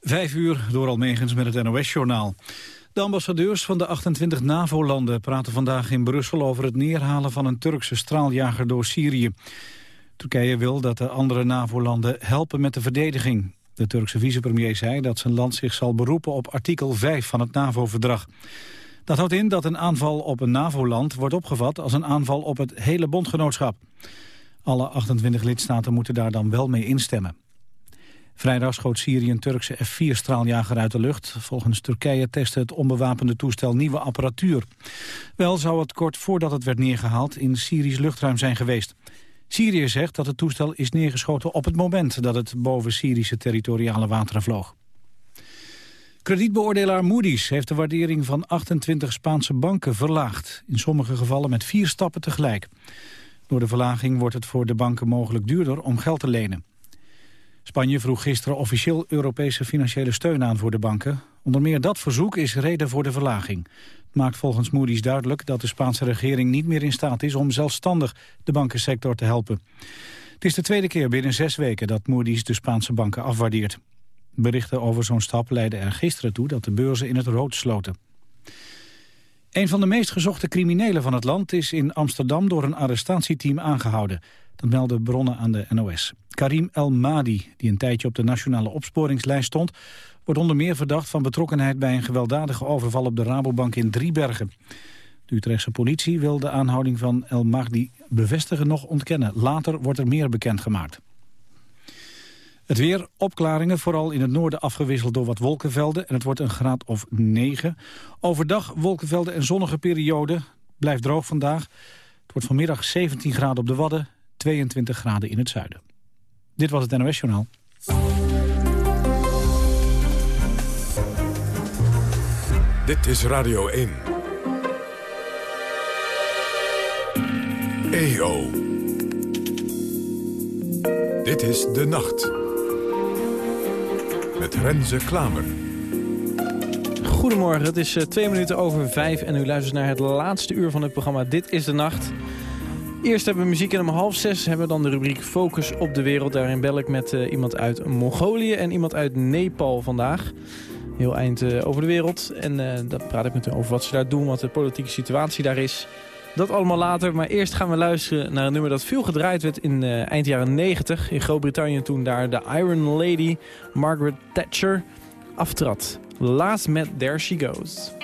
Vijf uur door Almegens met het NOS-journaal. De ambassadeurs van de 28 NAVO-landen praten vandaag in Brussel... over het neerhalen van een Turkse straaljager door Syrië. Turkije wil dat de andere NAVO-landen helpen met de verdediging. De Turkse vicepremier zei dat zijn land zich zal beroepen op artikel 5 van het NAVO-verdrag. Dat houdt in dat een aanval op een NAVO-land wordt opgevat als een aanval op het hele bondgenootschap. Alle 28 lidstaten moeten daar dan wel mee instemmen. Vrijdag schoot Syrië een Turkse F-4-straaljager uit de lucht. Volgens Turkije testte het onbewapende toestel nieuwe apparatuur. Wel zou het kort voordat het werd neergehaald in Syrisch luchtruim zijn geweest. Syrië zegt dat het toestel is neergeschoten op het moment dat het boven Syrische territoriale wateren vloog. Kredietbeoordelaar Moody's heeft de waardering van 28 Spaanse banken verlaagd. In sommige gevallen met vier stappen tegelijk. Door de verlaging wordt het voor de banken mogelijk duurder om geld te lenen. Spanje vroeg gisteren officieel Europese financiële steun aan voor de banken. Onder meer dat verzoek is reden voor de verlaging. Het maakt volgens Moody's duidelijk dat de Spaanse regering niet meer in staat is om zelfstandig de bankensector te helpen. Het is de tweede keer binnen zes weken dat Moody's de Spaanse banken afwaardeert. Berichten over zo'n stap leidden er gisteren toe dat de beurzen in het rood sloten. Een van de meest gezochte criminelen van het land is in Amsterdam door een arrestatieteam aangehouden. Dat melden bronnen aan de NOS. Karim El Madi, die een tijdje op de nationale opsporingslijst stond... wordt onder meer verdacht van betrokkenheid bij een gewelddadige overval op de Rabobank in Driebergen. De Utrechtse politie wil de aanhouding van El Mahdi bevestigen nog ontkennen. Later wordt er meer bekendgemaakt. Het weer, opklaringen, vooral in het noorden afgewisseld door wat wolkenvelden... en het wordt een graad of 9. Overdag wolkenvelden en zonnige periode. Blijft droog vandaag. Het wordt vanmiddag 17 graden op de Wadden, 22 graden in het zuiden. Dit was het NOS Journaal. Dit is Radio 1. EO. Dit is De Nacht. Met Renze Klamer. Goedemorgen, het is uh, twee minuten over vijf en u luistert naar het laatste uur van het programma Dit is de Nacht. Eerst hebben we muziek en om half zes hebben we dan de rubriek Focus op de Wereld. Daarin bel ik met uh, iemand uit Mongolië en iemand uit Nepal vandaag. Heel eind uh, over de wereld. En uh, daar praat ik met hen over wat ze daar doen, wat de politieke situatie daar is. Dat allemaal later, maar eerst gaan we luisteren naar een nummer dat veel gedraaid werd in eind jaren 90. In Groot-Brittannië toen daar de Iron Lady Margaret Thatcher aftrad. Last met There She Goes.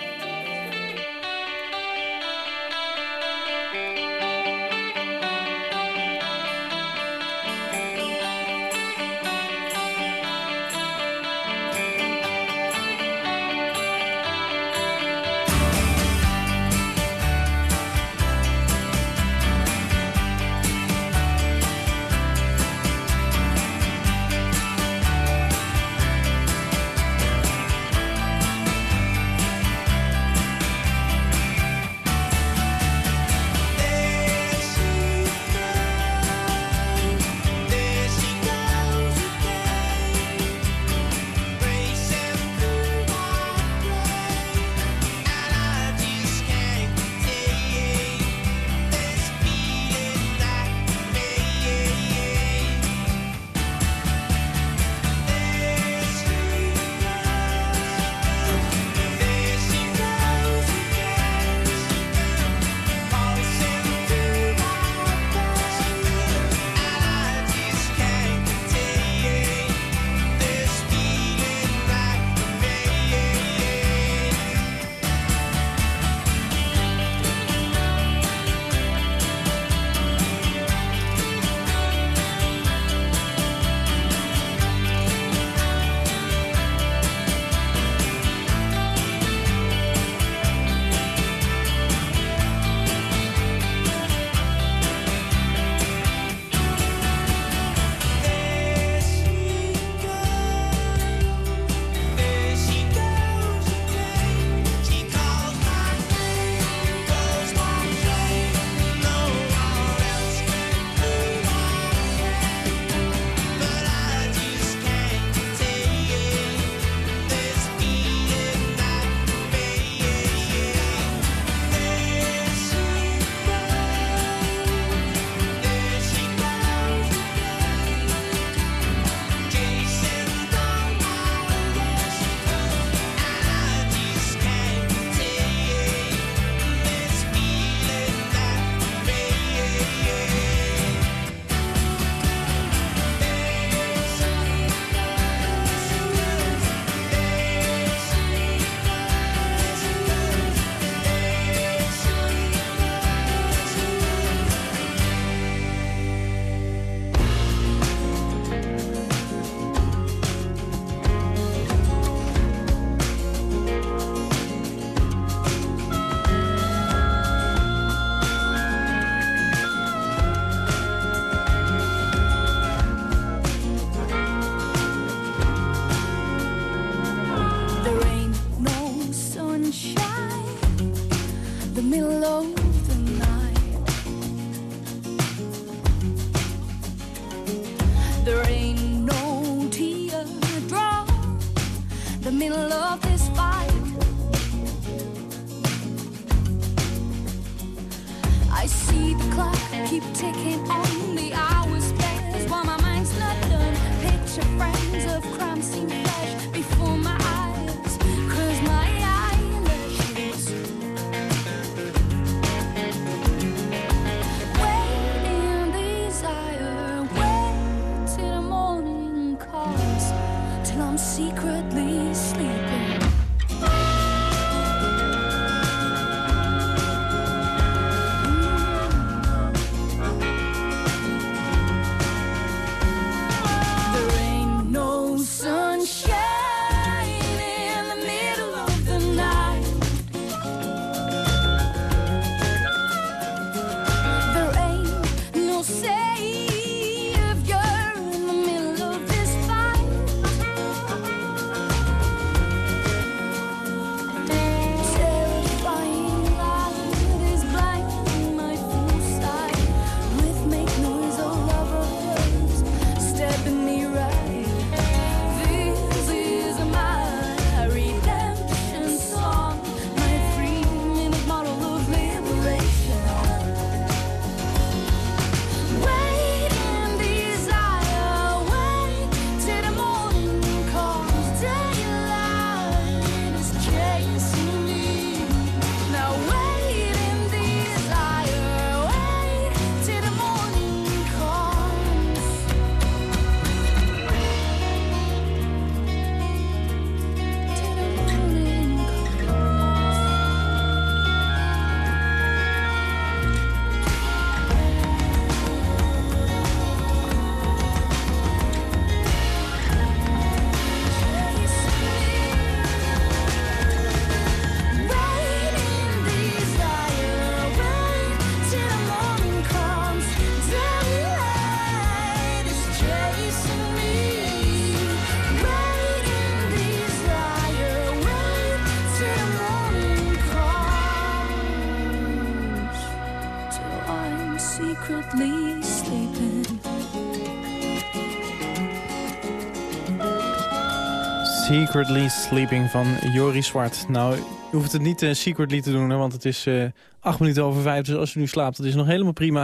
Secretly Sleeping van Joris Zwart. Nou, je hoeft het niet eh, secretly te doen, hè, want het is eh, acht minuten over vijf. Dus als u nu slaapt, dat is nog helemaal prima.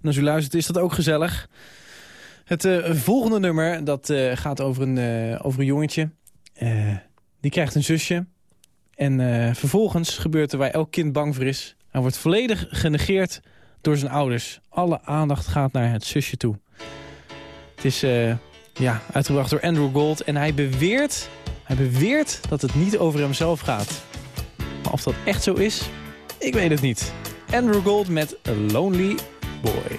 En als u luistert, is dat ook gezellig. Het eh, volgende nummer, dat gaat over een, over een jongetje. Die krijgt een zusje. En vervolgens gebeurt er waar elk kind bang voor is. Hij wordt volledig genegeerd door zijn ouders. Alle aandacht gaat naar het zusje toe. Het is ja, uitgebracht door Andrew Gold. En hij beweert, hij beweert dat het niet over hemzelf gaat. Maar of dat echt zo is, ik weet het niet. Andrew Gold met A Lonely Boy.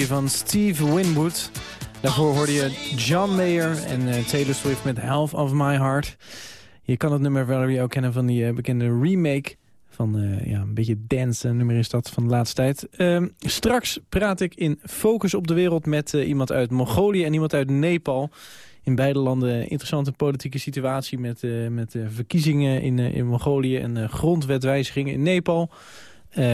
Van Steve Winwood. Daarvoor hoorde je John Mayer en eh, Taylor Swift met Half of My Heart. Je kan het nummer Valerie ook kennen van die eh, bekende remake van eh, ja, een beetje dance nummer is dat van de laatste tijd. Ehm, straks praat ik in Focus op de Wereld met iemand uit Mongolië en iemand uit Nepal. In beide landen interessante politieke situatie met, eh, met verkiezingen in, in Mongolië en grondwetwijzigingen in Nepal.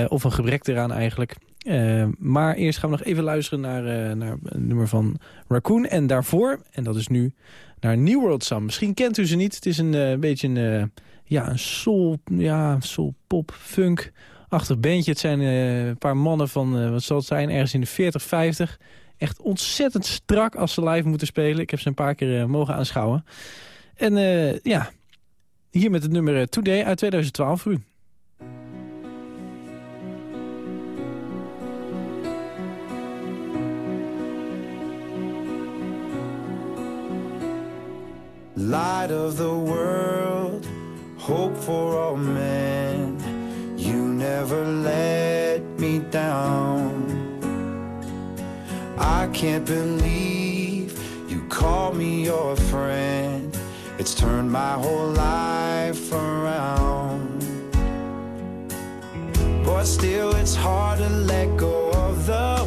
Of een gebrek eraan eigenlijk. Eh, maar eerst gaan we nog even luisteren naar, eh, naar een nummer van Raccoon. En daarvoor, en dat is nu, naar New World Sam. Misschien kent u ze niet. Het is een eh, beetje een, ja, een soul, ja, soul pop, funk achtig bandje. Het zijn een paar mannen van, wat zal het zijn, ergens in de 40, 50. Echt ontzettend strak als ze live moeten spelen. Ik heb ze een paar keer mogen aanschouwen. En ja, hier met het nummer Today uit 2012 voor u. light of the world, hope for all men. You never let me down. I can't believe you call me your friend. It's turned my whole life around. But still, it's hard to let go of the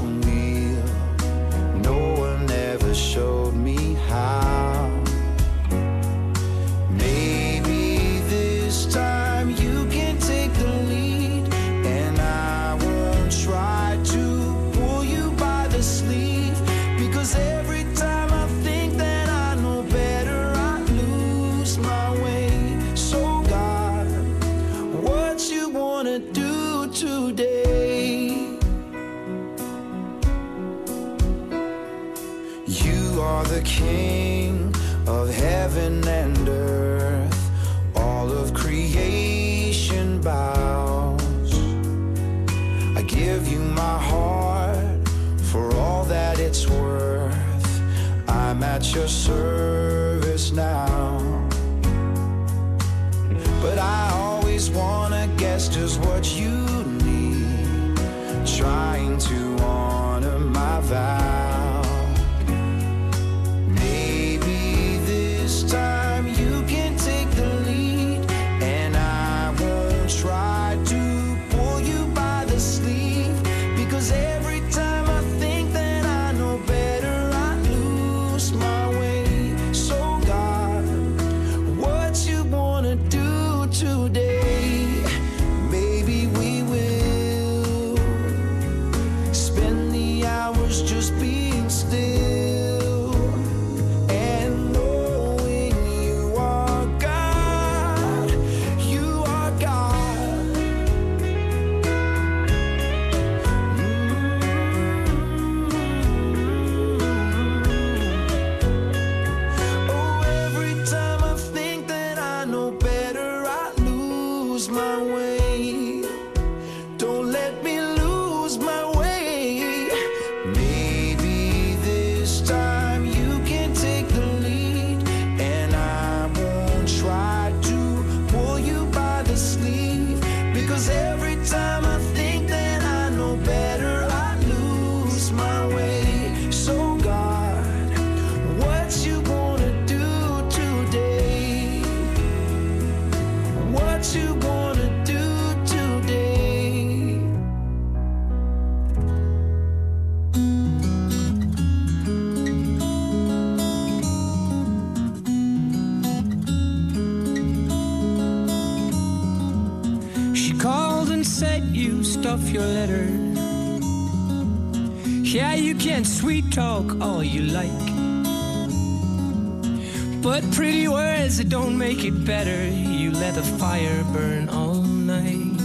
don't make it better. You let the fire burn all night.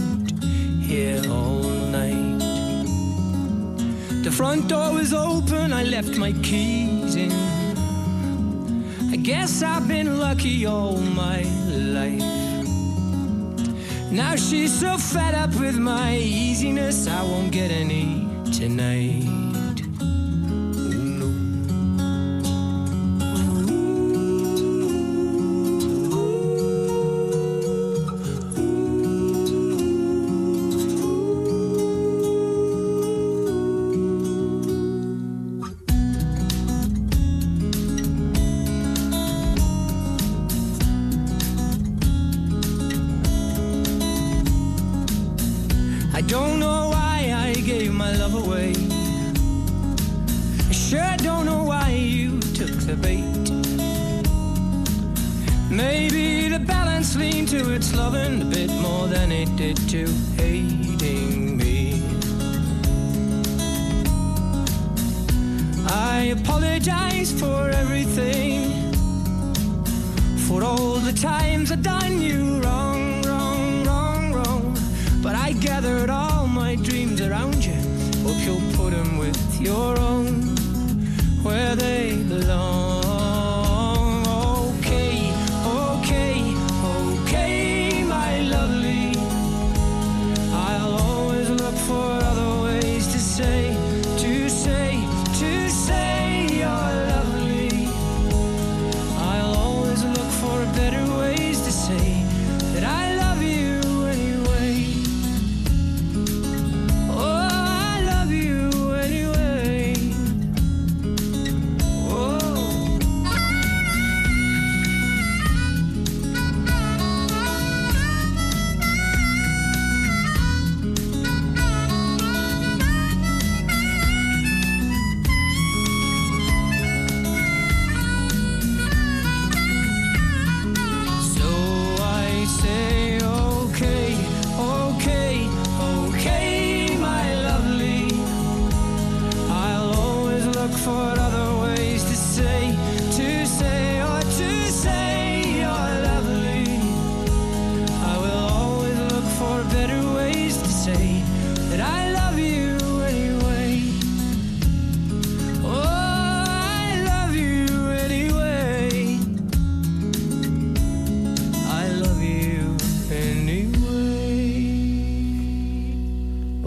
Here all night. The front door was open, I left my keys in. I guess I've been lucky all my life. Now she's so fed up with my easiness, I won't get any tonight. Gave my love away. I sure don't know why you took the bait. Maybe the balance leaned to its loving a bit more than it did to hating me. I apologize for everything. For all the times I've done you wrong, I gathered all my dreams around you. Hope you'll put them with your own, where they belong.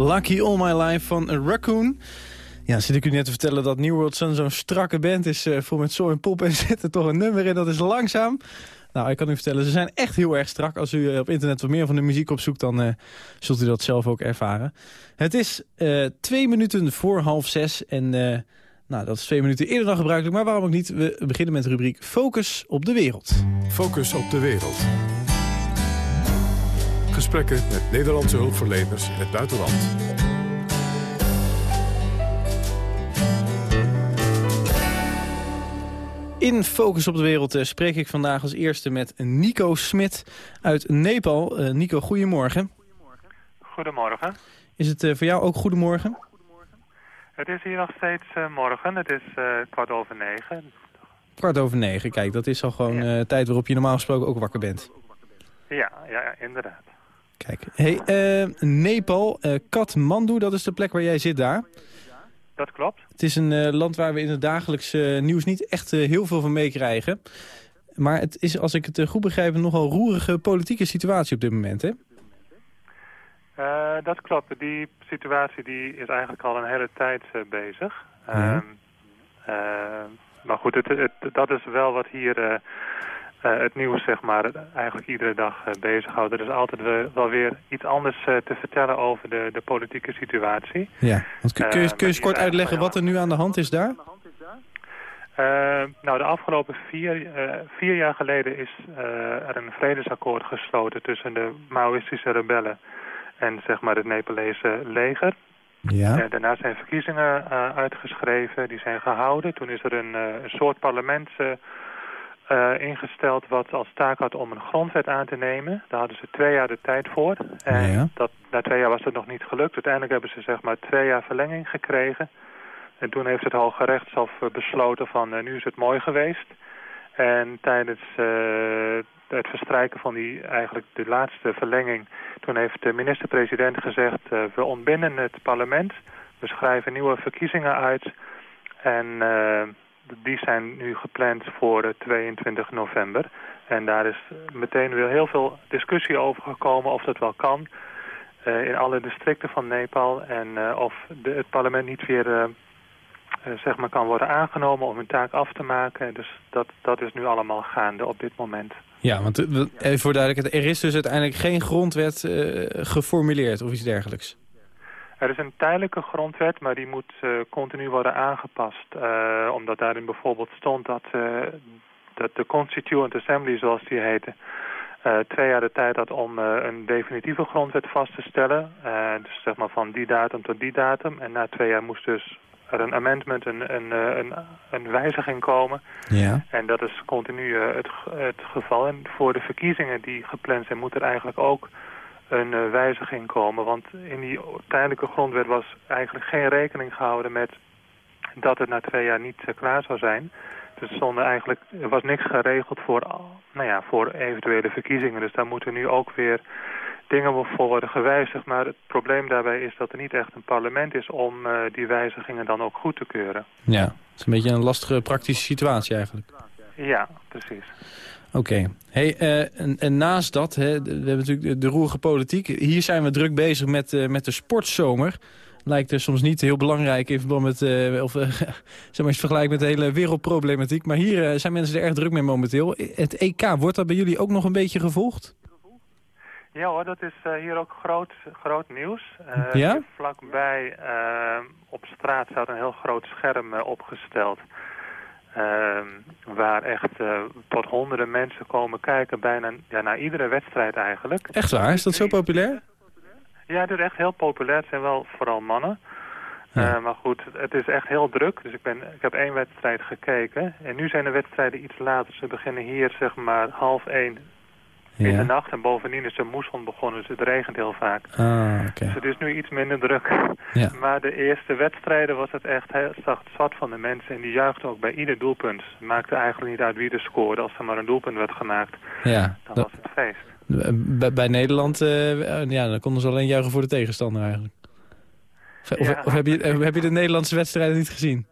Lucky All My Life van Raccoon. Ja, zit ik u net te vertellen dat New World Sun zo'n strakke band is... eh vol met zo en pop en zit er toch een nummer in, dat is langzaam. Nou, ik kan u vertellen, ze zijn echt heel erg strak. Als u eh, op internet wat meer van de muziek opzoekt, dan eh, zult u dat zelf ook ervaren. Het is twee minuten voor half zes en... nou, dat is twee minuten eerder dan gebruikelijk, maar waarom ook niet? We beginnen met de rubriek Focus op de wereld. Focus op de wereld. Gesprekken met Nederlandse hulpverleners in het buitenland. In Focus op de Wereld eh, spreek ik vandaag als eerste met Nico Smit uit Nepal. Eh, Nico, goedemorgen. Goedemorgen. Is het eh, voor jou ook goedemorgen? Het is hier nog steeds eh, morgen. Het is eh, kwart over negen. Kwart over negen, kijk, dat is al gewoon eh, tijd waarop je normaal gesproken ook wakker bent. Ja, ja, ja, inderdaad. Kijk, hey, eh, Nepal, eh, Kathmandu, dat is de plek waar jij zit daar. Dat klopt. Het is een eh, land waar we in het dagelijks nieuws niet echt heel veel van meekrijgen. Maar het is, als ik het goed begrijp, een nogal roerige politieke situatie op dit moment, hè? Dat klopt. Die situatie die is eigenlijk al een hele tijd bezig. Ja. Ehm, eh, maar goed, het, het, dat is wel wat hier het nieuws zeg maar, eigenlijk iedere dag eh, bezighoudt. Er is altijd we- wel weer iets anders eh, te vertellen over de, de politieke situatie. Ja. Want kun, kun je, kun je eens Eh, kort uitleggen wat er nu aan de hand is daar? Eh, nou, de afgelopen vier, eh, vier jaar geleden is eh, er een vredesakkoord gesloten tussen de Maoïstische rebellen en zeg maar het Nepalese leger. Ja. Eh, daarna zijn verkiezingen eh, uitgeschreven, die zijn gehouden. Toen is er een, eh, een soort parlement eh, ingesteld wat als taak had om een grondwet aan te nemen. Daar hadden ze twee jaar de tijd voor. En Ja. dat, na twee jaar was het nog niet gelukt. Uiteindelijk hebben ze zeg maar twee jaar verlenging gekregen. En toen heeft het Hoge Rechtshof eh, besloten van eh, nu is het mooi geweest. En tijdens het verstrijken van die eigenlijk de laatste verlenging... toen heeft de minister-president gezegd... we ontbinden het parlement, we schrijven nieuwe verkiezingen uit... en die zijn nu gepland voor eh, 22 november. En daar is meteen weer heel veel discussie over gekomen of dat wel kan... eh, in alle districten van Nepal en eh, of de, het parlement niet weer... eh, eh, zeg maar kan worden aangenomen om hun taak af te maken. Dus dat, dat is nu allemaal gaande op dit moment. Ja, want eh, even voor duidelijkheid, er is dus uiteindelijk geen grondwet eh, geformuleerd of iets dergelijks. Er is een tijdelijke grondwet, maar die moet eh, continu worden aangepast. eh, omdat daarin bijvoorbeeld stond dat, eh, dat de Constituent Assembly, zoals die heette... twee jaar de tijd had om een definitieve grondwet vast te stellen. Dus zeg maar van die datum tot die datum. En na twee jaar moest dus er een amendment, een, een, een, een wijziging komen... Ja. En dat is continu het, het geval. En voor de verkiezingen die gepland zijn, moet er eigenlijk ook een eh, wijziging komen. Want in die tijdelijke grondwet was eigenlijk geen rekening gehouden met dat het na twee jaar niet eh, klaar zou zijn. Dus er, stonden eigenlijk, er was niks geregeld voor, nou ja, voor eventuele verkiezingen. Dus daar moeten nu ook weer dingen voor worden gewijzigd. Maar het probleem daarbij is dat er niet echt een parlement is om eh, die wijzigingen dan ook goed te keuren. Ja, het is een beetje een lastige praktische situatie eigenlijk. Ja, precies. Oké. Hey, eh, en, en naast dat, hè, we hebben natuurlijk de, de roerige politiek. Hier zijn we druk bezig met, eh, met de sportzomer. Lijkt er soms niet heel belangrijk in verband met, eh, of zeg maar eens vergelijken met de hele wereldproblematiek. Maar hier zijn mensen er erg druk mee momenteel. Het EK, wordt dat bij jullie ook nog een beetje gevolgd? Ja hoor, dat is hier ook groot, groot nieuws. Ja? Vlakbij op straat staat een heel groot scherm opgesteld. Ehm, waar echt eh, tot honderden mensen komen kijken bijna ja, naar iedere wedstrijd eigenlijk. Echt waar? Is dat zo populair? Ja, het is echt heel populair. Het zijn wel vooral mannen. Ja. Eh, maar goed, het is echt heel druk. Dus ik, ben, ik heb één wedstrijd gekeken. En nu zijn de wedstrijden iets later. Ze beginnen hier zeg maar half één in de nacht. En bovendien is de moesson begonnen, dus het regent heel vaak. Ah, oké. Dus het is nu iets minder druk. Ja. Maar de eerste wedstrijden was het echt heel zacht zwart van de mensen. En die juichten ook bij ieder doelpunt. Het maakte eigenlijk niet uit wie er scoorde. Als er maar een doelpunt werd gemaakt, Ja, dan dat- was het feest. bij, bij Nederland, eh, ja, dan konden ze alleen juichen voor de tegenstander eigenlijk. Of, of- Ja. of heb, je, heb je de Nederlandse wedstrijden niet gezien?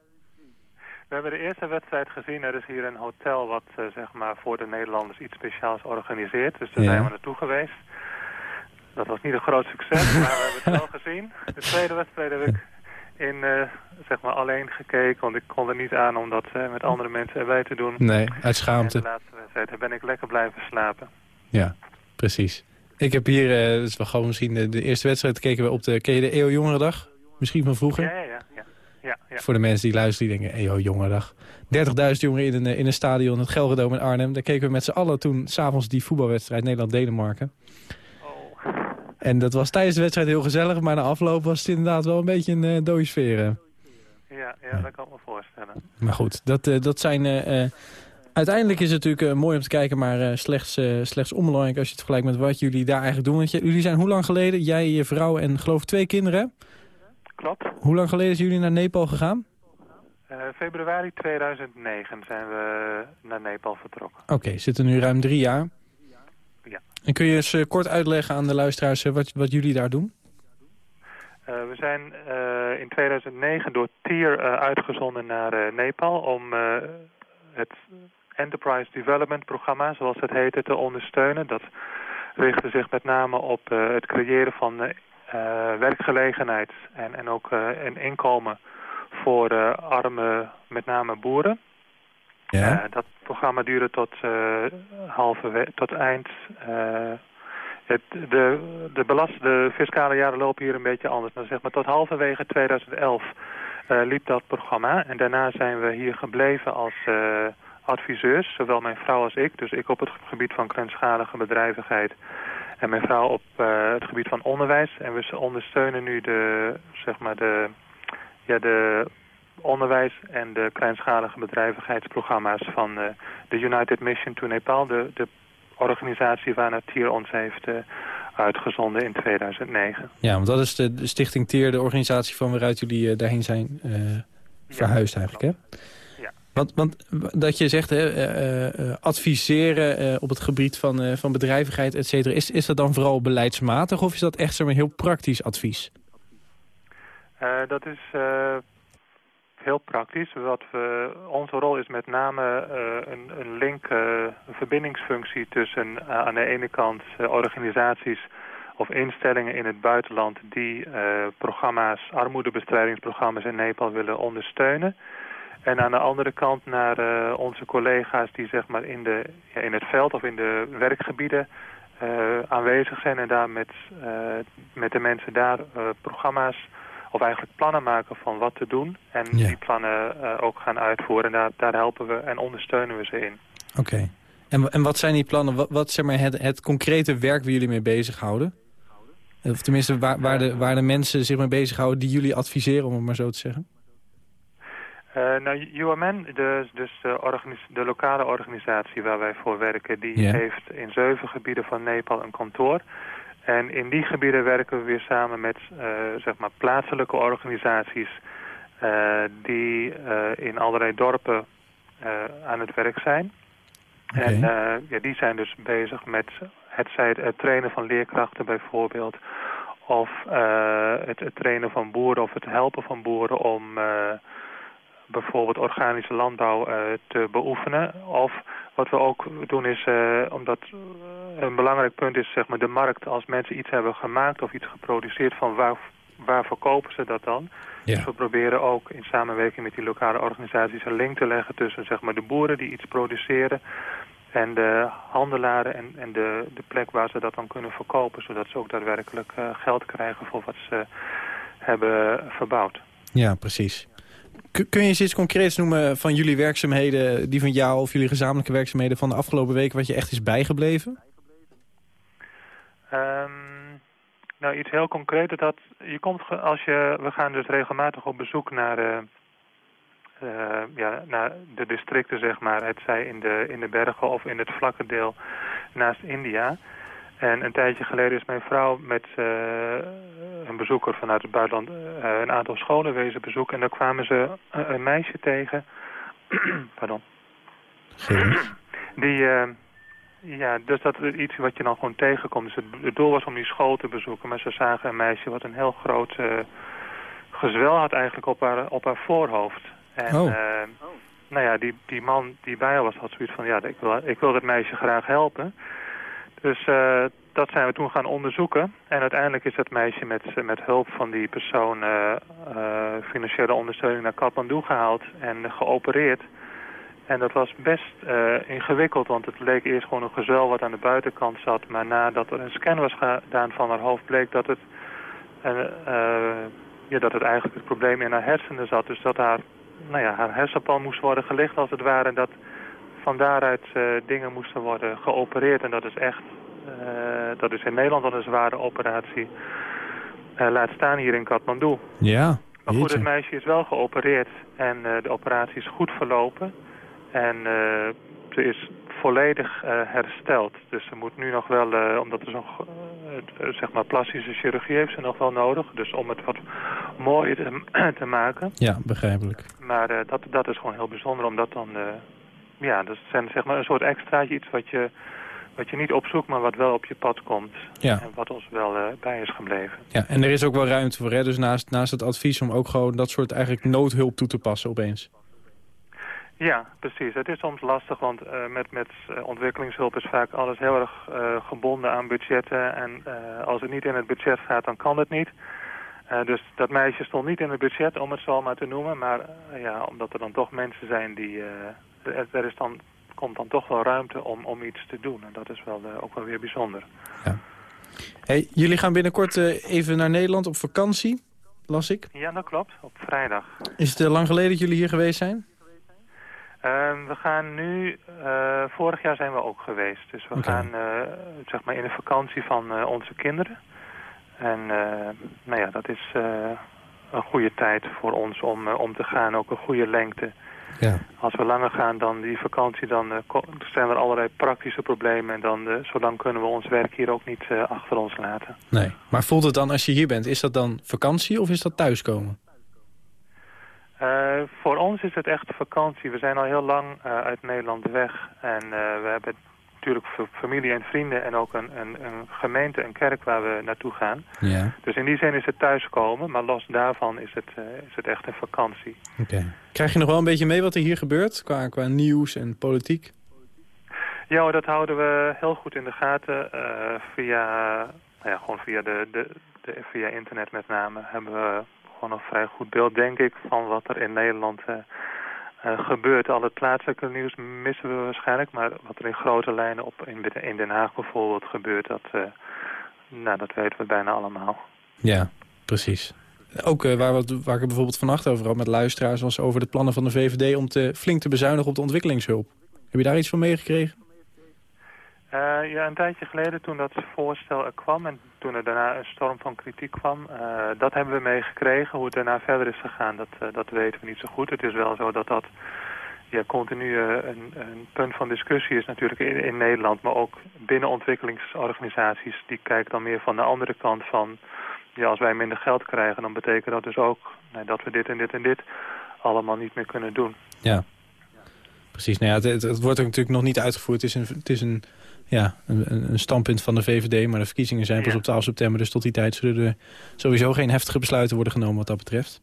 We hebben de eerste wedstrijd gezien. Er is hier een hotel wat eh, zeg maar voor de Nederlanders iets speciaals organiseert. Dus daar Ja. zijn we naartoe geweest. Dat was niet een groot succes, maar we hebben het wel gezien. De tweede wedstrijd heb ik in, eh, zeg maar alleen gekeken. Want ik kon er niet aan om dat eh, met andere mensen erbij te doen. Nee, uit En schaamte. de laatste wedstrijd ben ik lekker blijven slapen. Ja, precies. Ik heb hier, dat is wel gewoon misschien de, de eerste wedstrijd, keken we op de, ken je de EO Jongerendag? Misschien van vroeger? Ja, ja, ja. Ja. Voor de mensen die luisteren, die denken, EO Jongerendag. 30.000 jongeren in een, eh, in een stadion, het Gelredome in Arnhem. Daar keken we met z'n allen toen s'avonds die voetbalwedstrijd Nederland-Denemarken. Oh. En dat was tijdens de wedstrijd heel gezellig, maar na afloop was het inderdaad wel een beetje een eh dode sfeer. eh. Ja, ja, dat kan ik me voorstellen. Maar goed, dat, dat zijn... uiteindelijk is het natuurlijk mooi om te kijken, maar slechts, slechts onbelangrijk als je het vergelijkt met wat jullie daar eigenlijk doen. Want jullie zijn hoe lang geleden, jij, je vrouw en geloof twee kinderen? Klopt. Hoe lang geleden zijn jullie naar Nepal gegaan? Eh, februari 2009 zijn we naar Nepal vertrokken. Oké, zitten nu ruim drie jaar. Ja. En kun je eens eh, kort uitleggen aan de luisteraars eh, wat, wat jullie daar doen? We zijn in 2009 door TIER uitgezonden naar Nepal om het Enterprise Development Programma, zoals het heette, te ondersteunen. Dat richtte zich met name op het creëren van werkgelegenheid en, en ook eh, een inkomen voor eh, arme, met name boeren. Eh, dat programma duurde tot, eh halve tot eind. eh, het, de, de, belast, de fiscale jaren lopen hier een beetje anders. Nou, zeg maar tot halverwege 2011 eh, liep dat programma. En daarna zijn we hier gebleven als eh, adviseurs, zowel mijn vrouw als ik. Dus ik op het gebied van kleinschalige bedrijvigheid en mijn vrouw op eh, het gebied van onderwijs. En we ondersteunen nu de, zeg maar de, ja, de onderwijs en de kleinschalige bedrijvigheidsprogramma's van eh, de United Mission to Nepal, de, de organisatie waarnaar TIER ons heeft eh, uitgezonden in 2009. Ja, want dat is de, de Stichting TEER, de organisatie van waaruit jullie daarheen zijn verhuisd eigenlijk, hè? Want, want dat je zegt, hè, eh, eh, adviseren eh, op het gebied van, van bedrijvigheid, et cetera, is, is dat dan vooral beleidsmatig of is dat echt maar, heel praktisch advies? Dat is heel praktisch. Wat we, onze rol is met name een, een link, een verbindingsfunctie tussen aan de ene kant organisaties of instellingen in het buitenland die programma's, armoedebestrijdingsprogramma's in Nepal willen ondersteunen. En aan de andere kant naar eh, onze collega's die zeg maar in, de, ja, in het veld of in de werkgebieden eh, aanwezig zijn en daar met, eh, met de mensen daar programma's of eigenlijk plannen maken van wat te doen. En Ja. die plannen ook gaan uitvoeren. En daar, daar helpen we en ondersteunen we ze in. Oké. En, en wat zijn die plannen? Wat, wat zeg maar, het, het concrete werk waar jullie mee bezighouden? Of tenminste, waar, waar, de, waar de mensen zich mee bezighouden die jullie adviseren, om het maar zo te zeggen? Eh, nou, UMN, de, dus de, organis- de lokale organisatie waar wij voor werken, die heeft in zeven gebieden van Nepal een kantoor. En in die gebieden werken we weer samen met eh, zeg maar plaatselijke organisaties eh, die eh, in allerlei dorpen eh, aan het werk zijn. En eh, ja, die zijn dus bezig met het, zij het trainen van leerkrachten bijvoorbeeld. Of eh, het, het trainen van boeren of het helpen van boeren om eh, bijvoorbeeld organische landbouw eh, te beoefenen. Of wat we ook doen is, eh, omdat eh, een belangrijk punt is zeg maar de markt. Als mensen iets hebben gemaakt of iets geproduceerd, van waar, waar verkopen ze dat dan? Ja. Dus we proberen ook in samenwerking met die lokale organisaties een link te leggen tussen zeg maar, de boeren die iets produceren en de handelaren en, en de, de plek waar ze dat dan kunnen verkopen. Zodat ze ook daadwerkelijk geld krijgen voor wat ze hebben verbouwd. Ja, precies. Kun je eens iets concreets noemen van jullie werkzaamheden... die van jou of jullie gezamenlijke werkzaamheden van de afgelopen weken... wat je echt is bijgebleven? Ehm, nou, iets heel concreets. Dat je komt als je, we gaan dus regelmatig op bezoek naar, eh, eh, ja, naar de districten, zeg maar. Het zij in de, in de bergen of in het vlakke deel naast India. En een tijdje geleden is mijn vrouw met eh, een bezoeker vanuit het buitenland eh, een aantal scholen wezen bezoeken. En daar kwamen ze een, een meisje tegen. Pardon. Die, eh, ja, dus dat is iets wat je dan gewoon tegenkomt. Dus het, doel was om die school te bezoeken, maar ze zagen een meisje wat een heel groot, eh, gezwel had eigenlijk op haar, op haar voorhoofd. En Oh. eh, nou ja, die, die man die bij haar was had zoiets van, ja, ik wil, ik wil dat meisje graag helpen. Dus eh, dat zijn we toen gaan onderzoeken. En uiteindelijk is dat meisje met, met hulp van die persoon eh, eh, financiële ondersteuning naar Kathmandu gehaald en geopereerd. En dat was best eh, ingewikkeld, want het leek eerst gewoon een gezel wat aan de buitenkant zat. Maar nadat er een scan was gedaan van haar hoofd, bleek dat het, eh, eh, ja, dat het eigenlijk het probleem in haar hersenen zat. Dus dat haar, nou ja, haar hersenpan moest worden gelicht als het ware. En dat van daaruit eh, dingen moesten worden geopereerd. En dat is echt, eh, dat is in Nederland al een zware operatie. Eh, laat staan hier in Kathmandu. Ja, Maar goed, het meisje is wel geopereerd en eh, de operatie is goed verlopen. En eh, ze is volledig eh, hersteld. Dus ze moet nu nog wel, eh, omdat er zo'n eh, eh, zeg maar plastische chirurgie heeft ze nog wel nodig. Dus om het wat mooier te, te maken. Ja, begrijpelijk. Maar eh, dat, dat is gewoon heel bijzonder, omdat dan, eh, ja, dat zijn zeg maar een soort extraatje, iets wat je, wat je niet opzoekt, maar wat wel op je pad komt. Ja. En wat ons wel eh, bij is gebleven. Ja, en er is ook wel ruimte voor, hè? Dus naast, naast het advies om ook gewoon dat soort eigenlijk noodhulp toe te passen opeens. Ja, precies. Het is soms lastig, want eh, met, met eh, ontwikkelingshulp is vaak alles heel erg gebonden aan budgetten. En als het niet in het budget gaat, dan kan het niet. Dus dat meisje stond niet in het budget, om het zo maar te noemen. Maar ja, omdat er dan toch mensen zijn die... er is dan, komt dan toch wel ruimte om, om iets te doen. En dat is wel eh, ook wel weer bijzonder. Hey, jullie gaan binnenkort eh, even naar Nederland op vakantie, las ik. Ja, dat klopt. Op vrijdag. Is het eh, lang geleden dat jullie hier geweest zijn? Ehm, we gaan nu, vorig jaar zijn we ook geweest. Dus we gaan zeg maar in de vakantie van onze kinderen. En nou ja, dat is een goede tijd voor ons om, om te gaan. Ook een goede lengte. Ja. Als we langer gaan dan die vakantie, dan eh, zijn er allerlei praktische problemen. En dan, eh, zolang kunnen we ons werk hier ook niet eh, achter ons laten. Nee. Maar voelt het dan als je hier bent, is dat dan vakantie of is dat thuiskomen? Voor ons is het echt vakantie. We zijn al heel lang uit Nederland weg. En we hebben natuurlijk familie en vrienden en ook een, een, een gemeente, een kerk waar we naartoe gaan. Ja. Dus in die zin is het thuiskomen, maar los daarvan is het, eh, is het echt een vakantie. Oké. Krijg je nog wel een beetje mee wat er hier gebeurt qua, qua nieuws en politiek? Ja, dat houden we heel goed in de gaten. eh, via, nou ja, gewoon via, de, de, de, via internet met name hebben we gewoon een vrij goed beeld, denk ik, van wat er in Nederland eh, eh, gebeurt. Al het plaatselijke nieuws missen we waarschijnlijk, maar wat er in grote lijnen op, in, in Den Haag bijvoorbeeld gebeurt, dat, eh, nou, dat weten we bijna allemaal. Ja, precies. Ook eh, waar, we, waar ik bijvoorbeeld vannacht over had met luisteraars... was over de plannen van de VVD om te, flink te bezuinigen op de ontwikkelingshulp. Heb je daar iets van meegekregen? Eh, ja, een tijdje geleden toen dat voorstel er kwam en toen er daarna een storm van kritiek kwam, eh, dat hebben we meegekregen. Hoe het daarna verder is gegaan, dat, eh, dat weten we niet zo goed. Het is wel zo dat dat ja, continu een, een punt van discussie is natuurlijk in, Nederland, maar ook binnen ontwikkelingsorganisaties. Die kijken dan meer van de andere kant van, ja, als wij minder geld krijgen, dan betekent dat dus ook nou, dat we dit en dit en dit allemaal niet meer kunnen doen. Ja. Precies. Nou ja, het, wordt natuurlijk nog niet uitgevoerd. Het is een, het is een, ja, een, standpunt van de VVD, maar de verkiezingen zijn pas Ja. op 12 september. Dus tot die tijd zullen er sowieso geen heftige besluiten worden genomen wat dat betreft.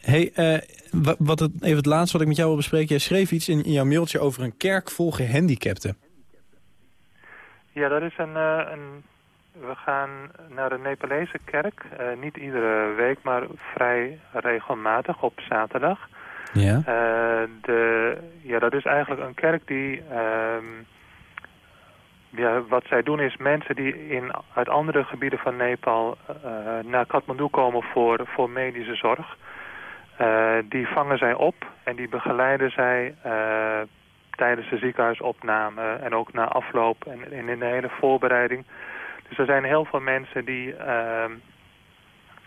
Hey, wa- wat het, even het laatste wat ik met jou wil bespreken. Jij schreef iets in, in jouw mailtje over een kerk vol gehandicapten. Ja, dat is een, eh, een... We gaan naar een Nepalese kerk. eh, niet iedere week, maar vrij regelmatig op zaterdag. Ja. De, ja, dat is eigenlijk een kerk die... ehm, ja, wat zij doen is mensen die in, uit andere gebieden van Nepal eh, naar Kathmandu komen voor, voor medische zorg. Eh, die vangen zij op en die begeleiden zij eh, tijdens de ziekenhuisopname en ook na afloop en, en in de hele voorbereiding. Dus er zijn heel veel mensen die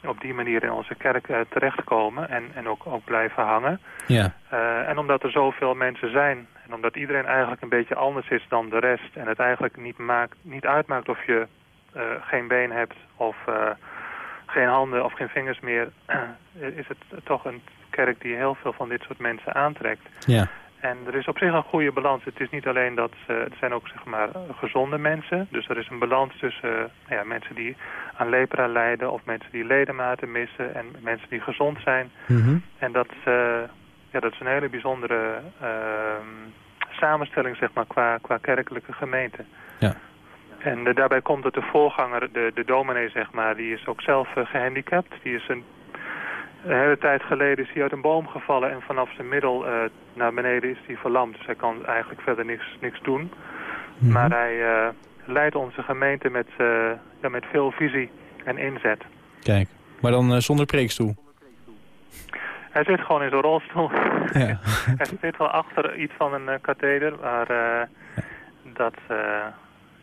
op die manier in onze kerk eh, terechtkomen en, en ook, ook blijven hangen. Ja. Eh, en omdat er zoveel mensen zijn en omdat iedereen eigenlijk een beetje anders is dan de rest en het eigenlijk niet, maakt, niet uitmaakt of je eh, geen been hebt of geen handen of geen vingers meer, is het toch een kerk die heel veel van dit soort mensen aantrekt. Ja. En er is op zich een goede balans. Het is niet alleen dat ze, het zijn ook zeg maar gezonde mensen. Dus er is een balans tussen eh, nou ja, mensen die aan lepra lijden of mensen die ledematen missen en mensen die gezond zijn. Mhm. En dat, is, eh, ja, dat is een hele bijzondere ehm, samenstelling zeg maar qua, qua kerkelijke gemeente. Ja. En eh, daarbij komt dat de voorganger, de, de dominee zeg maar, die is ook zelf eh, gehandicapt. Die is een, een hele tijd geleden is hij uit een boom gevallen en vanaf zijn middel eh, naar beneden is hij verlamd. Dus hij kan eigenlijk verder niks, niks doen. Mhm. Maar hij eh, leidt onze gemeente met, eh, ja, met veel visie en inzet. Kijk, maar dan zonder preekstoel. Hij zit gewoon in zijn rolstoel. Ja. hij zit wel achter iets van een katheder, maar dat,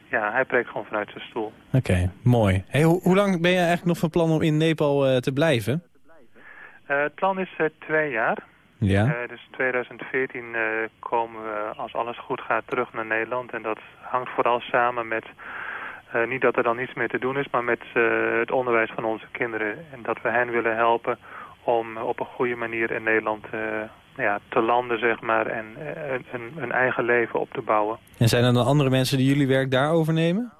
ja, hij preekt gewoon vanuit zijn stoel. Oké, mooi. Hey, hoe, hoe lang ben je eigenlijk nog van plan om in Nepal te blijven? Eh, het plan is eh, twee jaar. Ja. Eh, dus 2014 eh, komen we, als alles goed gaat, terug naar Nederland. En dat hangt vooral samen met, niet dat er dan niets meer te doen is, maar met het onderwijs van onze kinderen. En dat we hen willen helpen om op een goede manier in Nederland nou ja, te landen, zeg maar, en een, een, een eigen leven op te bouwen. En zijn er dan andere mensen die jullie werk daar overnemen?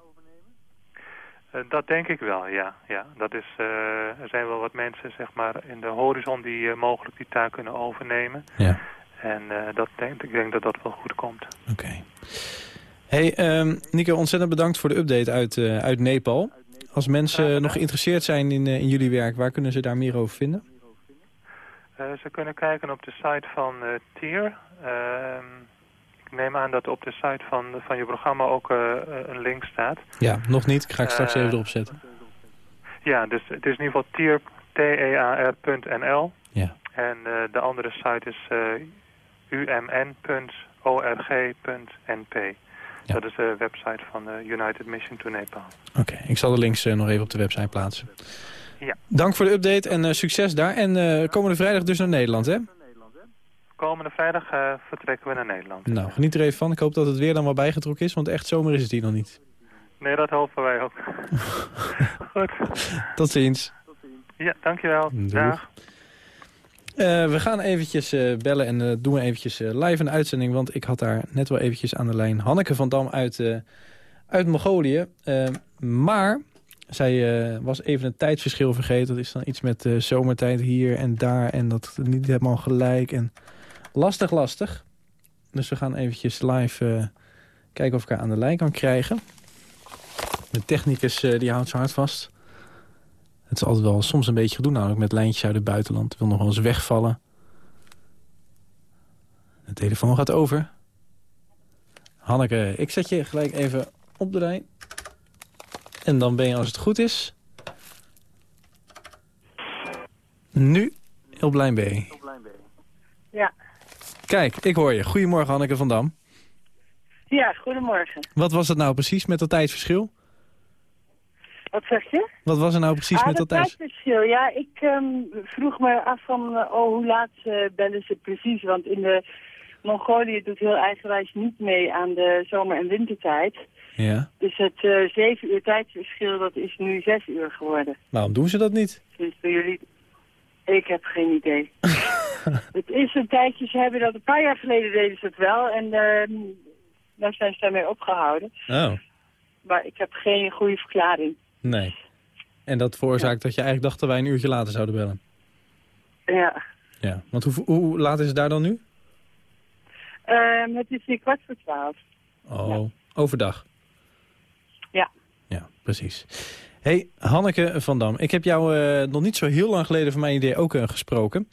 Eh, dat denk ik wel, ja. ja. Dat is, eh, er zijn wel wat mensen zeg maar, in de horizon die eh, mogelijk die taak kunnen overnemen. Ja. En dat denk, ik denk dat dat wel goed komt. Oké. Hey, ehm Nico, ontzettend bedankt voor de update uit, uit Nepal. Als mensen nog geïnteresseerd zijn in, in jullie werk, waar kunnen ze daar meer over vinden? Ze kunnen kijken op de site van eh TIER. Ehm, neem aan dat op de site van, van je programma ook eh, een link staat. Ja, nog niet. Ik ga ik straks Eh, even erop zetten. Ja, dus het is in ieder geval tier, T-E-A-R.nl. Ja. En eh, de andere site is eh, umn.org.np. Dat is de website van de United Mission to Nepal. Oké, ik zal de links eh, nog even op de website plaatsen. Ja. Dank voor de update en eh, succes daar. En eh, komende vrijdag dus naar Nederland, hè? Komende vrijdag eh, vertrekken we naar Nederland. Nou, geniet er even van. Ik hoop dat het weer dan wel bijgetrokken is, want echt zomer is het hier nog niet. Nee, dat hopen wij ook. Goed. Tot ziens. Ja, dankjewel. Doeg. Dag. Eh, we gaan eventjes eh, bellen en doen we eventjes live een uitzending. Want ik had daar net wel eventjes aan de lijn Hanneke van Dam uit, uit Mongolië. Maar zij was even een tijdsverschil vergeten. Dat is dan iets met zomertijd hier en daar. En dat niet helemaal gelijk. En lastig, lastig. Dus we gaan eventjes live eh, kijken of ik haar aan de lijn kan krijgen. De technicus eh, die houdt zo hard vast. Het is altijd wel soms een beetje gedoe namelijk met lijntjes uit het buitenland. Het wil nog wel eens wegvallen. De telefoon gaat over. Hanneke, ik zet je gelijk even op de lijn. En dan ben je, als het goed is... Nu op lijn B. Ja. Kijk, ik hoor je. Goedemorgen, Hanneke van Dam. Ja, goedemorgen. Wat was het nou precies met dat tijdsverschil? Wat zeg je? Wat was er nou precies ah, met dat tijdverschil. Ja, ik ehm, vroeg me af van, eh, oh, hoe laat eh, bellen ze precies? Want in de Mongolië doet heel eigenwijs niet mee aan de zomer- en wintertijd. Ja. Dus het eh, zeven uur tijdsverschil, dat is nu zes uur geworden. Waarom doen ze dat niet? Voor jullie... Ik heb geen idee. het is een tijdje, ze hebben dat een paar jaar geleden deden ze het wel. En ehm daar zijn ze daarmee opgehouden. Oh, Maar ik heb geen goede verklaring. nee. En dat veroorzaakt dat je eigenlijk dacht dat wij een uurtje later zouden bellen. Ja. Ja, want hoe, hoe laat is het daar dan nu? Ehm, het is hier kwart voor twaalf. Oh, overdag. Ja. Ja, precies. hey, Hanneke van Dam. Ik heb jou eh, nog niet zo heel lang geleden van mijn idee ook eh, gesproken.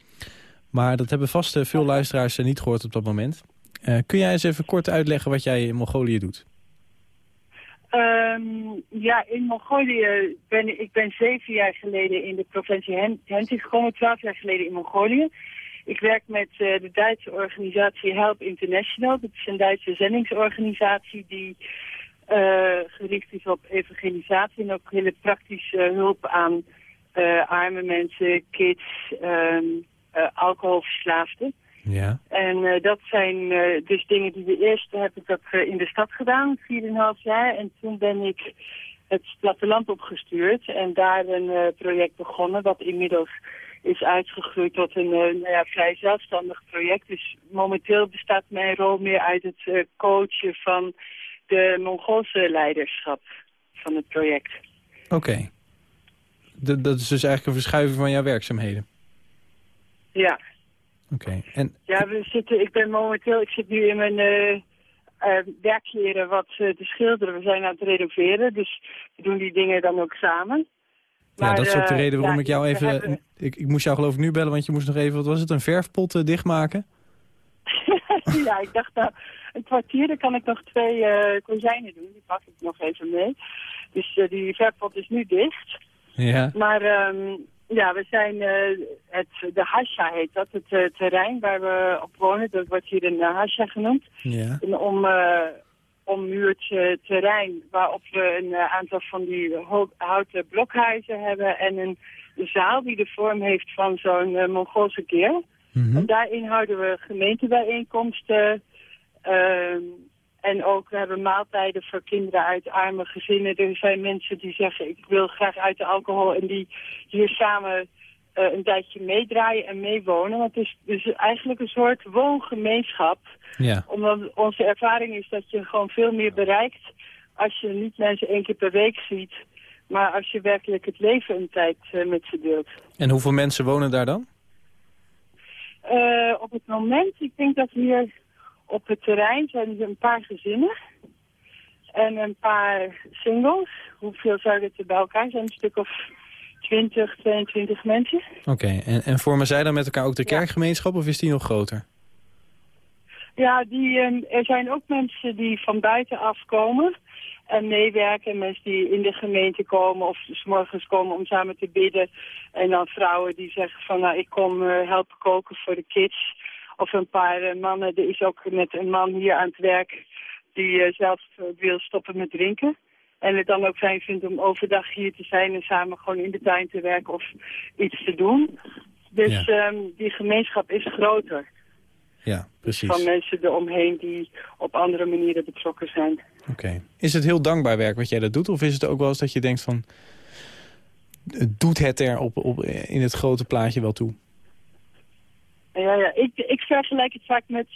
Maar dat hebben vast eh, veel luisteraars eh, niet gehoord op dat moment. Eh, kun jij eens even kort uitleggen wat jij in Mongolië doet? Ehm, ja, in Mongolië ben ik, ben zeven jaar geleden in de provincie Hen- Henti gekomen, twaalf jaar geleden in Mongolië. Ik werk met de Duitse organisatie Help International. Dat is een Duitse zendingsorganisatie die gericht is op evangelisatie en ook hele praktische hulp aan arme mensen, kids, ehm, eh, alcoholverslaafden. Ja. En eh, dat zijn eh, dus dingen die we eerst heb ik dat eh, in de stad gedaan, 4,5 jaar. En toen ben ik het platteland opgestuurd en daar een eh, project begonnen wat inmiddels is uitgegroeid tot een eh, nou ja, vrij zelfstandig project. Dus momenteel bestaat mijn rol meer uit het eh, coachen van de Mongoolse leiderschap van het project. Oké. Dat is dus eigenlijk een verschuiving van jouw werkzaamheden. Ja. Oké. En Ja, we zitten, ik ben momenteel, ik zit nu in mijn eh eh, werkkleren wat eh, te schilderen. We zijn aan het renoveren, dus we doen die dingen dan ook samen. ja, dat is ook de reden waarom ja, ik jou even... hebben- Ik, ik moest jou geloof ik nu bellen, want je moest nog even... Wat was het? Een verfpot dichtmaken? ja, ik dacht nou, een kwartier, dan kan ik nog twee eh kozijnen doen. Die pak ik nog even mee. Dus die verpot is nu dicht. Ja. Maar ehm, ja, we zijn, eh, het, de Hasha heet dat, het eh, terrein waar we op wonen. Dat wordt hier een uh, Hasha genoemd. Ja. Een om, eh, ommuurd eh, terrein waarop we een eh, aantal van die ho- houten blokhuizen hebben. En een zaal die de vorm heeft van zo'n eh, Mongoolse keer. Mhm. En daarin houden we gemeentebijeenkomsten. ehm, en ook, we hebben maaltijden voor kinderen uit arme gezinnen. Er zijn mensen die zeggen, ik wil graag uit de alcohol. En die hier samen eh, een tijdje meedraaien en meewonen. Want het is dus eigenlijk een soort woongemeenschap. Ja. Omdat onze ervaring is dat je gewoon veel meer bereikt... als je niet mensen één keer per week ziet... maar als je werkelijk het leven een tijd eh, met ze deelt. En hoeveel mensen wonen daar dan? Eh, op het moment, ik denk dat hier op het terrein zijn er een paar gezinnen. En een paar singles. Hoeveel zouden het er bij elkaar zijn? Een stuk of 20, 22 mensen. Oké. En, en vormen zij dan met elkaar ook de kerkgemeenschap of is die nog groter? Ja, die, ehm, er zijn ook mensen die van buitenaf komen en meewerken. En mensen die in de gemeente komen of s morgens komen om samen te bidden. En dan vrouwen die zeggen van nou ik kom eh, helpen koken voor de kids. Of een paar eh, mannen, er is ook net een man hier aan het werk die eh, zelf eh, wil stoppen met drinken. En het dan ook fijn vindt om overdag hier te zijn en samen gewoon in de tuin te werken of iets te doen. Dus Ja. ehm, die gemeenschap is groter Ja, precies. van mensen eromheen die op andere manieren betrokken zijn. Oké. Is het heel dankbaar werk wat jij dat doet? Of is het ook wel eens dat je denkt van... Doet het er op, op, in het grote plaatje wel toe? Ja, ja. Ik, ik vergelijk het vaak met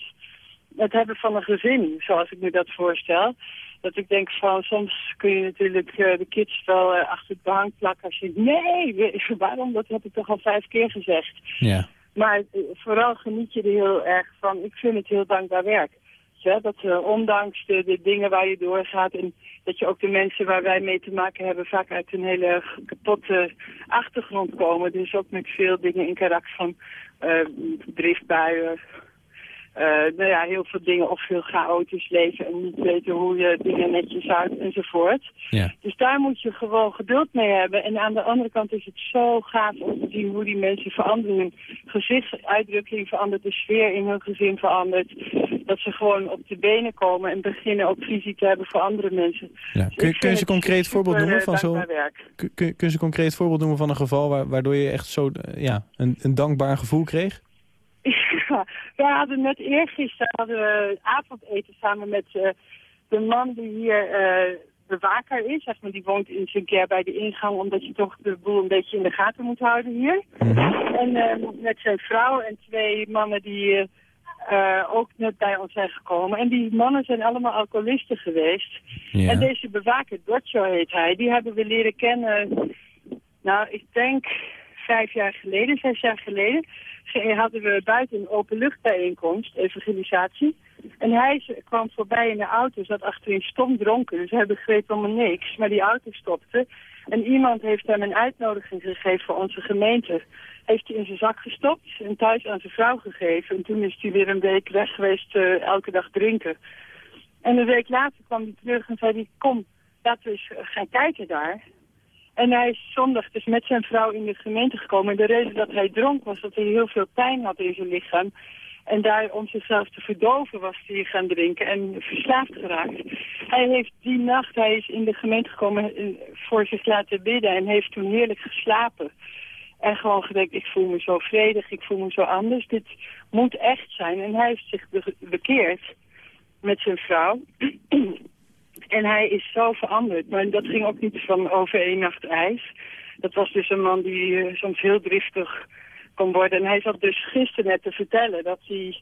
het hebben van een gezin, zoals ik me dat voorstel. Dat ik denk van, soms kun je natuurlijk eh, de kids wel eh, achter het behang plakken als je... Nee, waarom? Dat heb ik toch al vijf keer gezegd. Ja. Maar eh, vooral geniet je er heel erg van. Ik vind het heel dankbaar werk. Ja, dat eh, ondanks de, de dingen waar je doorgaat en dat je ook de mensen waar wij mee te maken hebben vaak uit een hele kapotte achtergrond komen. Dus ook met veel dingen in karakter van eh driftbuien. Eh, nou ja, heel veel dingen of heel chaotisch leven en niet weten hoe je dingen netjes houdt enzovoort. Ja. Dus daar moet je gewoon geduld mee hebben. En aan de andere kant is het zo gaaf om te zien hoe die mensen veranderen. Hun gezichtsuitdrukking verandert, de sfeer in hun gezin verandert. Dat ze gewoon op de benen komen en beginnen ook visie te hebben voor andere mensen. Ja. Dus Kun, kun je ze het concreet voorbeeld noemen eh, van zo? Kun, kun kun je een concreet voorbeeld noemen van een geval waar, waardoor je echt zo eh, ja, een, een dankbaar gevoel kreeg? We hadden net eergisteren hadden we avondeten samen met eh, de man die hier eh, bewaker is. Zeg maar, die woont in zijn keer bij de ingang, omdat je toch de boel een beetje in de gaten moet houden hier. En eh, met zijn vrouw en twee mannen die eh, ook net bij ons zijn gekomen. En die mannen zijn allemaal alcoholisten geweest. Ja. En deze bewaker, Dotjo heet hij, die hebben we leren kennen, nou, ik denk vijf jaar geleden, zes jaar geleden, ge- hadden we buiten een openluchtbijeenkomst, evangelisatie. En hij kwam voorbij in de auto, zat achterin stom dronken, dus hij begreep helemaal niks. Maar die auto stopte en iemand heeft hem een uitnodiging gegeven voor onze gemeente. Heeft hij in zijn zak gestopt en thuis aan zijn vrouw gegeven. En toen is hij weer een week weg geweest, eh, elke dag drinken. En een week later kwam hij terug en zei hij, kom, laten we eens eh, gaan kijken daar. En hij is zondag dus met zijn vrouw in de gemeente gekomen. En de reden dat hij dronk was dat hij heel veel pijn had in zijn lichaam. En daar om zichzelf te verdoven was hij gaan drinken en verslaafd geraakt. Hij heeft die nacht, hij is in de gemeente gekomen en voor zich laten bidden en heeft toen heerlijk geslapen. En gewoon gedacht, ik voel me zo vredig, ik voel me zo anders. Dit moet echt zijn. En hij heeft zich be- bekeerd met zijn vrouw. En hij is zo veranderd. Maar dat ging ook niet van over één nacht ijs. Dat was dus een man die eh, soms heel driftig kon worden. En hij zat dus gisteren net te vertellen dat hij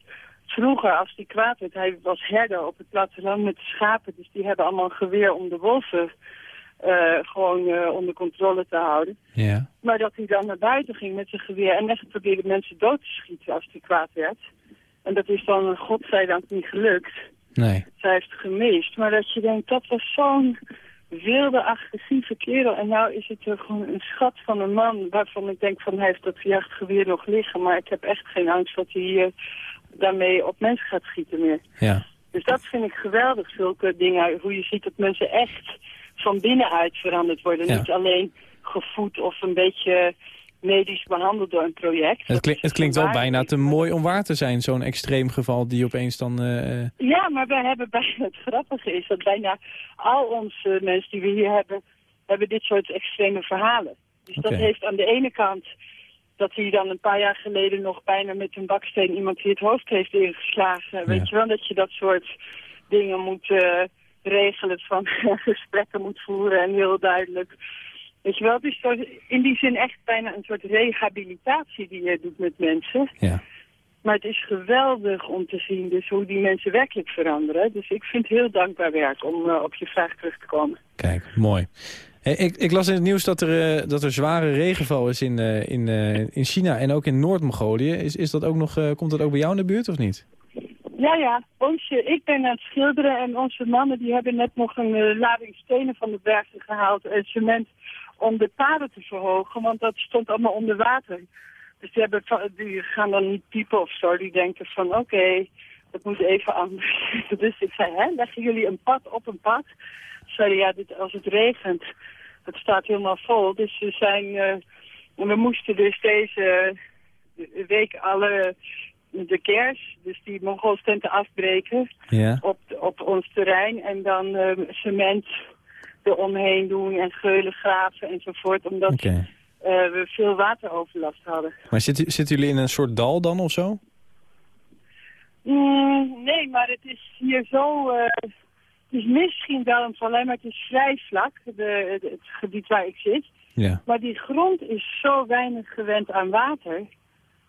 vroeger, als hij kwaad werd, hij was herder op het platteland met schapen. Dus die hebben allemaal een geweer om de wolven eh, gewoon eh, onder controle te houden. Ja. Maar dat hij dan naar buiten ging met zijn geweer en echt probeerde mensen dood te schieten als hij kwaad werd. En dat is dan godzijdank niet gelukt. Nee. Zij heeft gemist. Maar dat je denkt, dat was zo'n wilde, agressieve kerel. En nou is het er gewoon een schat van een man waarvan ik denk van hij heeft dat jachtgeweer nog liggen. Maar ik heb echt geen angst dat hij eh, daarmee op mensen gaat schieten meer. Ja. Dus dat vind ik geweldig, zulke dingen. Hoe je ziet dat mensen echt van binnenuit veranderd worden. Ja. Niet alleen gevoed of een beetje medisch behandeld door een project. Het, klink- het klinkt wel bijna te mooi om waar te zijn, zo'n extreem geval die opeens dan... eh, eh, Ja, maar we hebben bijna, het grappige is dat bijna al onze mensen die we hier hebben, hebben dit soort extreme verhalen. Dus dat heeft aan de ene kant dat hij dan een paar jaar geleden nog bijna met een baksteen iemand die het hoofd heeft ingeslagen. Weet je wel, dat je dat soort dingen moet eh, regelen, van gesprekken moet voeren en heel duidelijk. Weet je wel, het is zo, in die zin echt bijna een soort rehabilitatie die je doet met mensen. ja. Maar het is geweldig om te zien dus hoe die mensen werkelijk veranderen. Dus ik vind het heel dankbaar werk om eh, op je vraag terug te komen. Kijk, mooi. Hey, ik, ik las in het nieuws dat er, eh, dat er zware regenval is in, eh, in, eh, in China en ook in Noord-Mongolië. Is, is dat ook nog, eh, komt dat ook bij jou in de buurt of niet? Ja, ja. Onze, ik ben aan het schilderen en onze mannen die hebben net nog een eh, lading stenen van de bergen gehaald en cement om de paden te verhogen, want dat stond allemaal onder water. Dus die, hebben, die gaan dan niet piepen of zo. Die denken van oké, dat moet even anders. dus ik zei, hè, leggen jullie een pad op een pad? Ze zeiden ja, dit, als het regent, het staat helemaal vol. Dus we zijn, eh, we moesten dus deze week alle de kers, dus die Mongoolstenten afbreken Ja. op, op ons terrein en dan eh, cement eromheen doen en geulen graven enzovoort, omdat eh, we veel wateroverlast hadden. Maar zitten, zitten jullie in een soort dal dan of zo? Mm, nee, maar het is hier zo, eh, het is misschien wel een vallei, maar het is vrij vlak, de, de- het gebied waar ik zit. Ja. Maar die grond is zo weinig gewend aan water.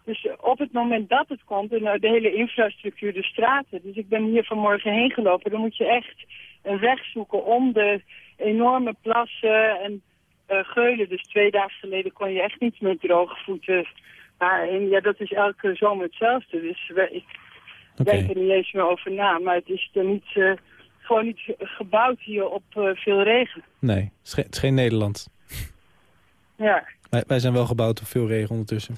Dus op het moment dat het komt, en nou, de hele infrastructuur, de straten. Dus ik ben hier vanmorgen heen gelopen. Dan moet je echt een weg zoeken om de enorme plassen en eh, geulen. Dus twee dagen geleden kon je echt niet met droge voeten. Ja, dat is elke zomer hetzelfde. Dus we, ik denk er niet eens meer over na. Maar het is er niet, eh, gewoon niet gebouwd hier op eh, veel regen. Nee, het is, ge- het is geen Nederland. Ja. Wij, wij zijn wel gebouwd op veel regen ondertussen.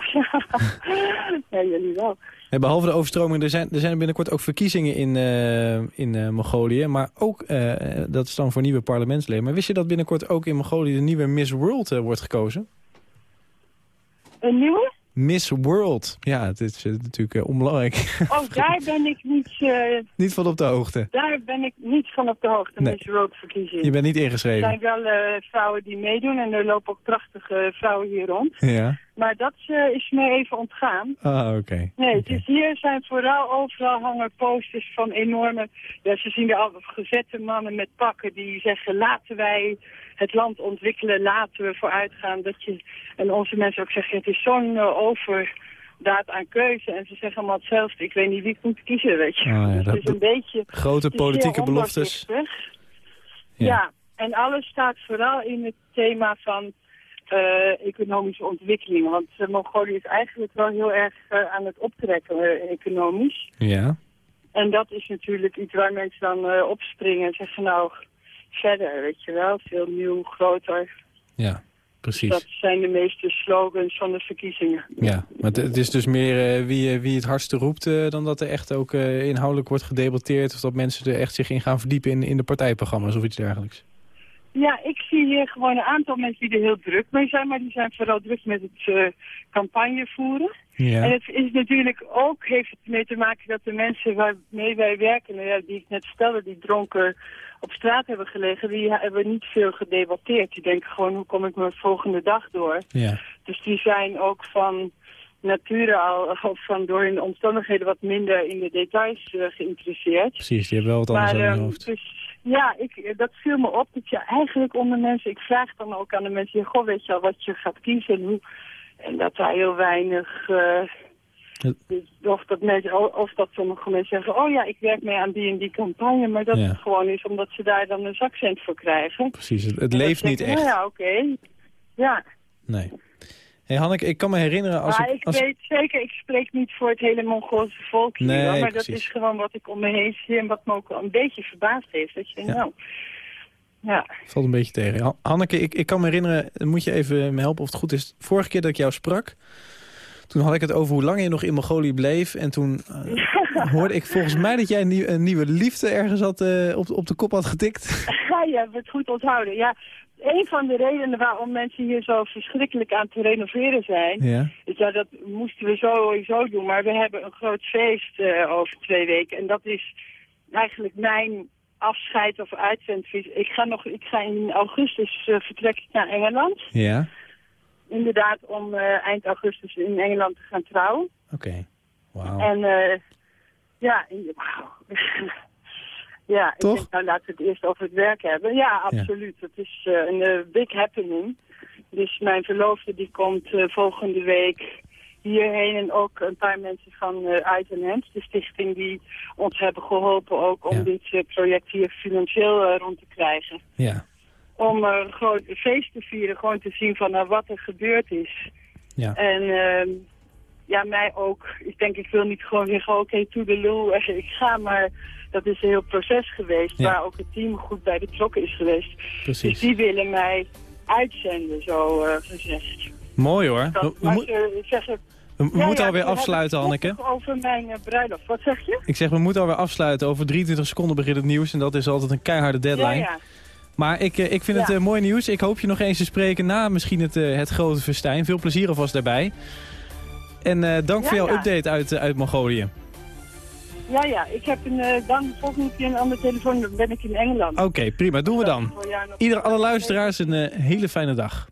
ja, jullie wel. Behalve de overstroming, er zijn, er zijn binnenkort ook verkiezingen in, eh, in eh, Mongolië. Maar ook, eh, dat is dan voor nieuwe parlementsleden. Maar wist je dat binnenkort ook in Mongolië de nieuwe Miss World wordt gekozen? Een nieuwe? Miss World. Ja, het is eh, natuurlijk eh, onbelangrijk. Oh, daar ben ik niet, eh, niet van op de hoogte. daar ben ik niet van op de hoogte, Nee. Miss Road verkiezingen. Je bent niet Er ingeschreven. zijn wel vrouwen die meedoen en er lopen ook prachtige vrouwen hier rond. Ja. Maar dat is me even ontgaan. Ah, oké. Nee, het is hier zijn vooral overal hangen posters van enorme... Ja, ze zien er al gezette mannen met pakken die zeggen... laten wij het land ontwikkelen, laten we vooruitgaan. Dat je, en onze mensen ook zeggen, het is zo'n eh, overdaad aan keuze. En ze zeggen allemaal hetzelfde. Ik weet niet wie ik moet kiezen, weet je. Oh ja, Dus dat- is een beetje... Grote politieke beloftes. Ja. Ja. en alles staat vooral in het thema van eh, economische ontwikkeling. Want eh, Mongolië is eigenlijk wel heel erg aan het optrekken economisch. Ja. En dat is natuurlijk iets waar mensen dan opspringen en zeggen nou verder, weet je wel. Veel nieuw, groter. Ja, precies. Dat zijn de meeste slogans van de verkiezingen. Ja, maar het, is dus meer eh, wie, eh, wie het hardste roept... eh, dan dat er echt ook inhoudelijk wordt gedebatteerd... of dat mensen er echt zich in gaan verdiepen in, in de partijprogramma's of iets dergelijks. Ja, ik zie hier gewoon een aantal mensen die er heel druk mee zijn, maar die zijn vooral druk met het eh, campagne voeren. Ja. En het is natuurlijk ook, heeft het mee te maken dat de mensen waarmee wij werken, nou ja, die ik net stelde, die dronken op straat hebben gelegen, die hebben niet veel gedebatteerd. Die denken gewoon, hoe kom ik mijn volgende dag door? Ja. Dus die zijn ook van nature al, of van door hun omstandigheden wat minder in de details eh, geïnteresseerd. Precies, die hebben wel wat anders Maar aan hun ehm, hoofd. dus, ja, ik, dat viel me op dat je eigenlijk onder mensen, ik vraag dan ook aan de mensen, goh, weet je al wat je gaat kiezen en hoe. En dat daar heel weinig... eh, Het- of, dat mensen, of dat sommige mensen zeggen, oh ja, ik werk mee aan die en die campagne. Maar dat Ja. het gewoon is omdat ze daar dan een zakcent voor krijgen. Precies, het, leeft niet denken, echt. Nou ja, oké. Ja, Nee. Hey Hanneke, ik kan me herinneren als maar ik... ik Als... weet zeker, ik spreek niet voor het hele Mongoolse volk hier. Nee, maar precies. dat is gewoon wat ik om me heen zie en wat me ook wel een beetje verbaasd heeft. Dat je denkt, Ja. nou, ja. Valt een beetje tegen. Han- Hanneke, ik, ik kan me herinneren, moet je even me helpen of het goed is. Vorige keer dat ik jou sprak, toen had ik het over hoe lang je nog in Mongolië bleef. En toen eh, hoorde ik volgens mij dat jij een, nieuw- een nieuwe liefde ergens had, eh, op, op de kop had getikt. Ja, je hebt het goed onthouden. Ja, een van de redenen waarom mensen hier zo verschrikkelijk aan te renoveren zijn... Ja. is ja, dat moesten we sowieso doen. Maar we hebben een groot feest eh, over twee weken. En dat is eigenlijk mijn afscheid of uitzendvies. Ik ga, nog, ik ga in augustus uh, vertrek ik naar Engeland. Ja, Inderdaad, om uh, eind augustus in Engeland te gaan trouwen. oké. Okay. Wauw. En uh, ja, wauw. Ja, Toch? ik denk, nou laten we het eerst over het werk hebben. Ja, absoluut. Het is uh, een big happening. Dus mijn verloofde die komt volgende week hierheen. En ook een paar mensen van uh, Hands, de stichting die ons hebben geholpen ook om Ja. dit uh, project hier financieel uh, rond te krijgen. Ja, Om gewoon een feest te vieren, gewoon te zien van nou, wat er gebeurd is. ja. En uh, ja, mij ook. Ik denk, ik wil niet gewoon zeggen, oké, okay, ik ga, maar dat is een heel proces geweest, Ja. waar ook het team goed bij betrokken is geweest. Dus Precies. die willen mij uitzenden, zo uh, gezegd. Mooi hoor. We, Dat, we, ze zeggen, we- we ja, moeten alweer afsluiten, toch Over mijn uh, bruiloft, wat zeg je? Ik zeg, we moeten alweer afsluiten. Over 23 seconden begint het nieuws. En dat is altijd een keiharde deadline. Maar ik, eh, ik vind Ja. het eh, mooi nieuws. Ik hoop je nog eens te spreken na misschien het, eh, het grote festijn. Veel plezier alvast daarbij. En dank Ja, voor jouw ja. update uit, uit Mongolië. Ja, ja, ik heb een, uh, dan volgende keer een andere telefoon, dan ben ik in Engeland. Oké, prima. Doen we dan. Ieder, alle luisteraars een hele fijne dag.